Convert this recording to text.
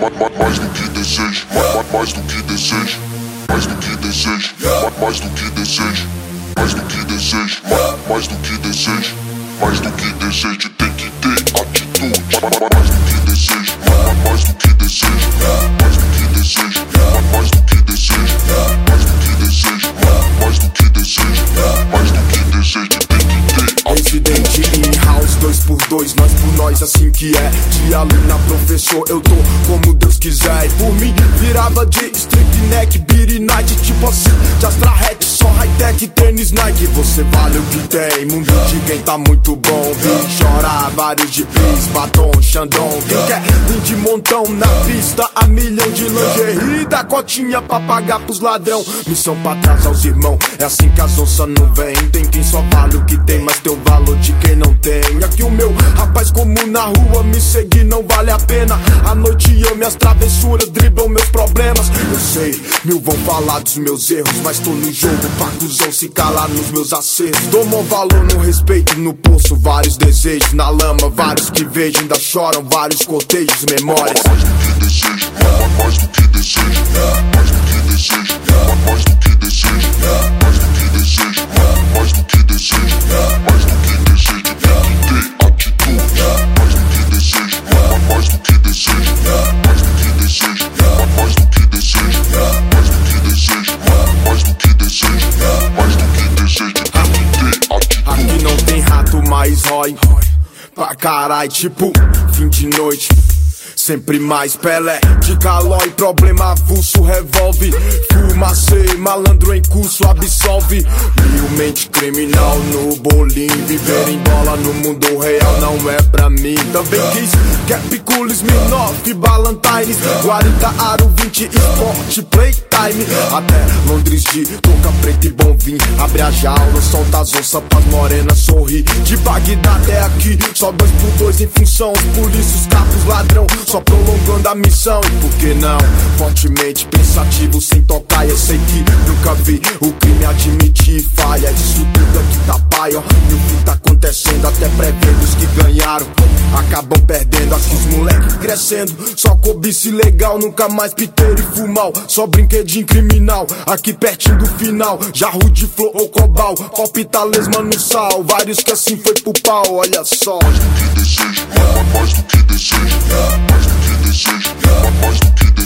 mais do que desejo, mais do que desejo, mais do que desejo, mais do que desejo, mais do que desejo, mais do que desejo, mais do que desejo, tem que ter atitude, Residente in house, dois por dois, nós por nós, assim que é. De aluna, professor, eu tô como Deus quiser. E por mim, virava de strip neck, beat night, tipo assim, de Astra só high-tech, tênis Nike. Você vale o que tem, mundo de quem tá muito bom. Vim chorar, vários de bis, batom, xandão. Quem quer vir de montão na pista, a milhão de lingerie, da cotinha pra pagar pros ladrão. Missão pra trás aos irmãos, é assim que as onças não vem. Tem quem só vale o que tem, mas tem o valor de quem não tem. Aqui o meu rapaz comum na rua me seguir não vale a pena. Minhas travessuras driblam meus problemas. Eu sei, mil vão falar dos meus erros, mas tô no jogo pra cuzão se calar nos meus acertos. Mó valor no respeito, no poço, vários desejos. Na lama, vários que vejo ainda choram, vários cotejos, memórias. mais do que desejo, mais do que desejo, mais do que desejo, mais do que desejo, mas rói pra carai, tipo, fim de noite. Sempre mais Pelé, de calói, problema avulso, revolve. Fumacei, malandro em curso, absolve. Milmente criminal no bolim. Viver em dólar no mundo real não é pra mim. Também quis Cap Cool, Smirnoff, Ballantines. Guarita, Aro 20, Sport, Playtime. Até Londres de touca preta e bom vinho. Abre a jaula, solta as onças pras morenas sorrir. De Bagdá até aqui, só dois por dois em função. Os polícias, capos, ladrão, só prolongando a missão. E por que não? Fortemente pensativo, sem tocar. Eu sei que nunca vi o crime admitir falha. Isso tudo aqui tá pai, ó. E o que tá acontecendo, até prevendo os que ganharam. Acabam perdendo, aqui os moleques crescendo. Só cobice legal, nunca mais piteiro e fumal. Só brinquedinho criminal, aqui pertinho do final. Jarro de flor ou cobal, palpita lesma no sal. Vários que assim foi pro pau, olha só. mais do que desejo, mais do que desejo, mais do que desejo, mais do que desejo,